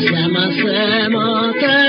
Llama se mata.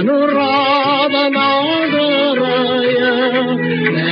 ಅನುರಾಧನಾಗರಾಯ ವೆಂಕಟೇನೆ